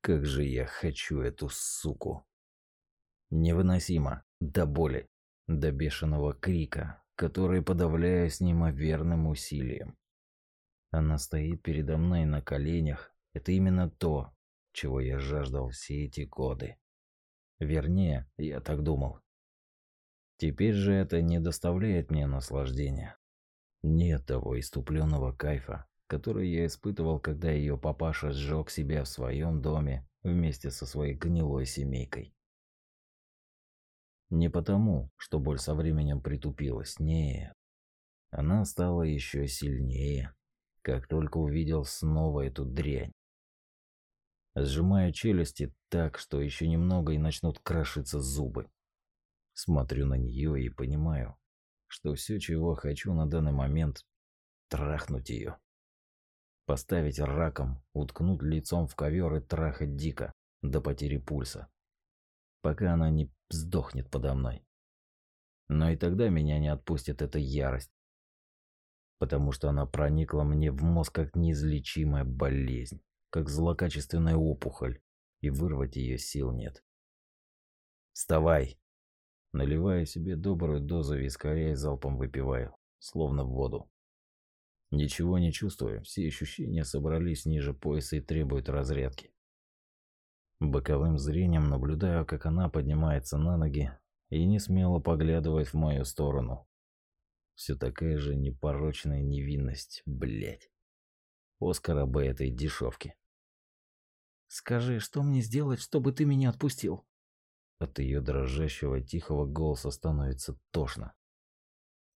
Как же я хочу эту суку. Невыносимо, до боли, до бешеного крика, который подавляю с неимоверным усилием. Она стоит передо мной на коленях. Это именно то, чего я жаждал все эти годы. Вернее, я так думал. Теперь же это не доставляет мне наслаждения. Нет того иступленного кайфа, который я испытывал, когда ее папаша сжег себя в своем доме вместе со своей гнилой семейкой. Не потому, что боль со временем притупилась, нет. Она стала еще сильнее, как только увидел снова эту дрянь. Сжимаю челюсти так, что еще немного и начнут крошиться зубы. Смотрю на нее и понимаю, что все, чего хочу на данный момент, трахнуть ее. Поставить раком, уткнуть лицом в ковер и трахать дико, до потери пульса. Пока она не сдохнет подо мной. Но и тогда меня не отпустит эта ярость. Потому что она проникла мне в мозг как неизлечимая болезнь, как злокачественная опухоль, и вырвать ее сил нет. «Вставай!» Наливаю себе добрую дозу и залпом выпиваю, словно в воду. Ничего не чувствую, все ощущения собрались ниже пояса и требуют разрядки. Боковым зрением наблюдаю, как она поднимается на ноги и не смело поглядывает в мою сторону. Все такая же непорочная невинность, блять. Оскара бы этой дешевки. «Скажи, что мне сделать, чтобы ты меня отпустил?» От ее дрожащего тихого голоса становится тошно.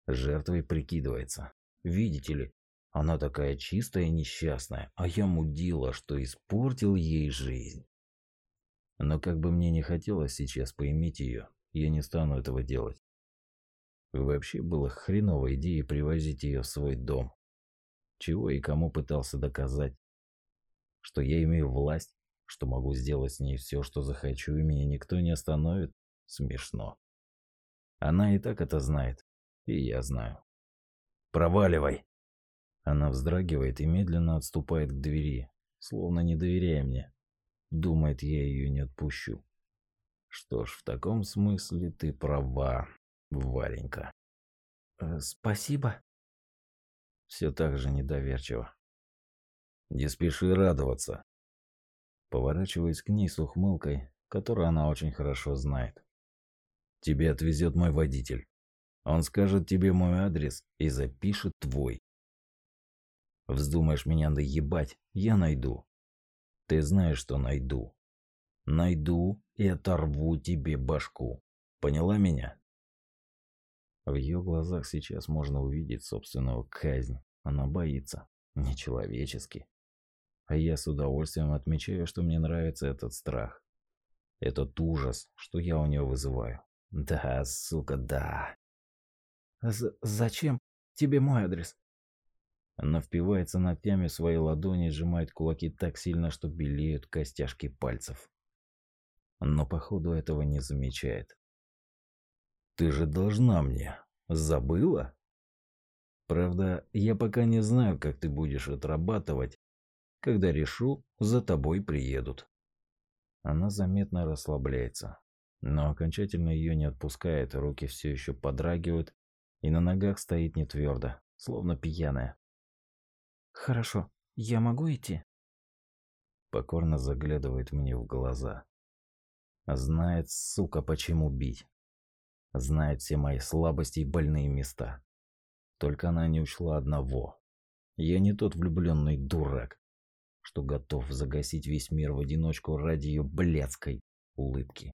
Жертвой прикидывается. Видите ли, она такая чистая и несчастная, а я мудила, что испортил ей жизнь. Но как бы мне не хотелось сейчас поиметь ее, я не стану этого делать. Вообще было хреновой идеей привозить ее в свой дом. Чего и кому пытался доказать? Что я имею власть? что могу сделать с ней все, что захочу, и меня никто не остановит? Смешно. Она и так это знает, и я знаю. Проваливай. Она вздрагивает и медленно отступает к двери, словно не доверяя мне. Думает, я ее не отпущу. Что ж, в таком смысле ты права, Варенька. Э, спасибо. Все так же недоверчиво. Не спеши радоваться. Поворачиваясь к ней с ухмылкой, которую она очень хорошо знает. «Тебе отвезет мой водитель. Он скажет тебе мой адрес и запишет твой. Вздумаешь меня наебать, я найду. Ты знаешь, что найду. Найду и оторву тебе башку. Поняла меня?» В ее глазах сейчас можно увидеть собственную казнь. Она боится. Нечеловечески. А я с удовольствием отмечаю, что мне нравится этот страх. Этот ужас, что я у нее вызываю. Да, сука, да. З зачем тебе мой адрес? Она впивается ногтями в свои ладони и сжимает кулаки так сильно, что белеют костяшки пальцев. Но походу этого не замечает. Ты же должна мне. Забыла? Правда, я пока не знаю, как ты будешь отрабатывать когда решу, за тобой приедут. Она заметно расслабляется, но окончательно ее не отпускает, руки все еще подрагивают, и на ногах стоит не твердо, словно пьяная. Хорошо, я могу идти? Покорно заглядывает мне в глаза. Знает, сука, почему бить. Знает все мои слабости и больные места. Только она не учла одного. Я не тот влюбленный дурак, что готов загасить весь мир в одиночку ради ее блядской улыбки.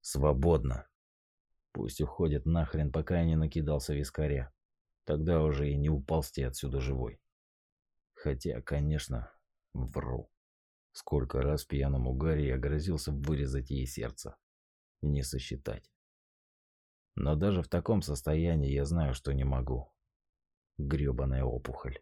Свободно. Пусть уходит нахрен, пока я не накидался вискаря. Тогда уже и не уползти отсюда живой. Хотя, конечно, вру. Сколько раз в пьяном угаре я грозился вырезать ей сердце. Не сосчитать. Но даже в таком состоянии я знаю, что не могу. Грёбаная опухоль.